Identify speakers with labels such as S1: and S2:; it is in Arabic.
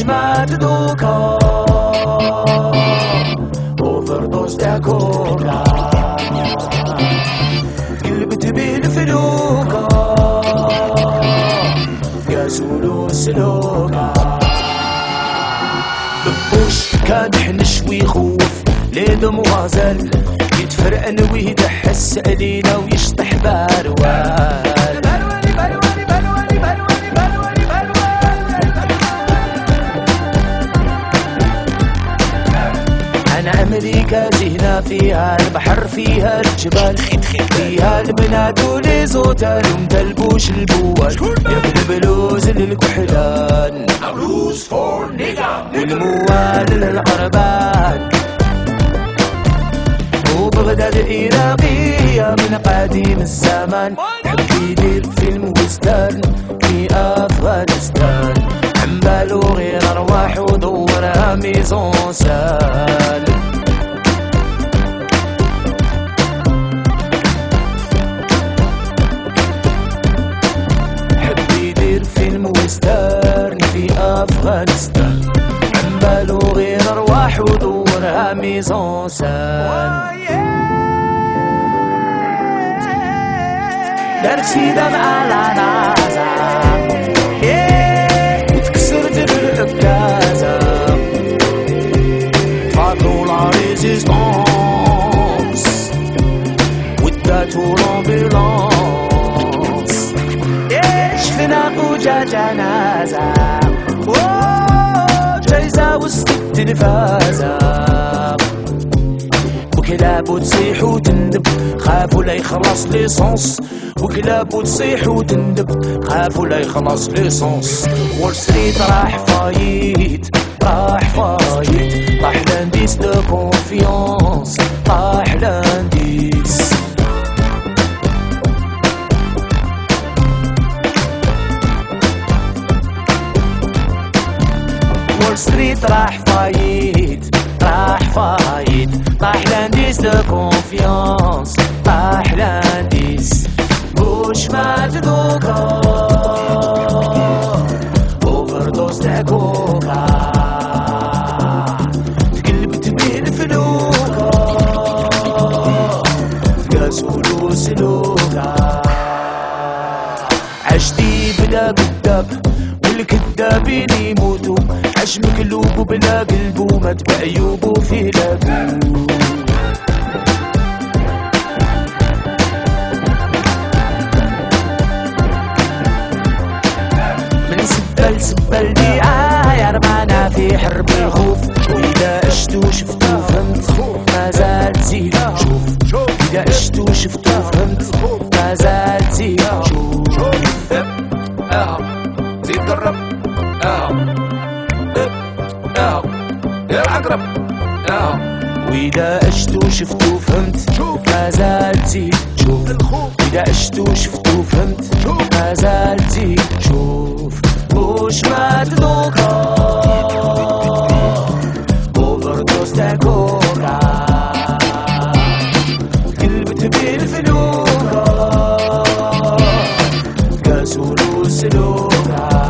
S1: وش ما تدوكا اوفر دوز تاع كوكا قلبت بالفلوكا يا سولو سلوكا بوش كادح نشوي خوف لي دموازل يتفرقن ويدحس علينا ويشطح باروال أمريكا زهنا فيها البحر فيها الجبال. فيها البنات وليزوتال ومدلبوش البوال. يقلب لوز للكحلان.
S2: Blues for nigga.
S1: والموال للعربان. وبغداد العراقية من قديم الزمان. حب يدير فيلم ويسترن في أفغانستان. عمبالو غير أرواح ودورها ميزون ودورها ميزون سال دارك سيدة مع العنازة وتكسرت بالعكازة فاتو لا ريزيستونس وداتو لامبيلونس شفنا وجا جنازة التلفازة وكلاب وتصيح وتندب خافوا لا يخلص l'essence وكلاب وتصيح وتندب خافوا لا يخلص l'essence Wall Street راح فايت راح فايت. طاح l'indice de confiance طاح l'indice وول ستريت راح فايت راح فايت. طاح لانديس كونفيونس طاح لانديس وش ما تذوقه اوفر دوز تاع كوكا تقلبت بين فلوكا قاسولو سلوكا عشتي بلا كذاب والكذابين يموتوا عش مقلوب بلا قلب ومات بعيوب في لابو من سبة لسبة البيعة ربعنا في حرب الخوف. وإذا عشتو شفتو فهمت ما زال تزيد. شوف إذا عشتو شفتو فهمت ما زال تزيد. شوف
S2: زيد قرب. آه. يا العقرب.
S1: وإذا عشت وشفت وفهمت شوف. ما زال تزيد شوف الخوف. إذا عشت وشفت وفهمت شوف. ما زال تزيد شوف وش ما تدوكا أوفر دوز قلبت بالفلوكا كاسولو سلوكا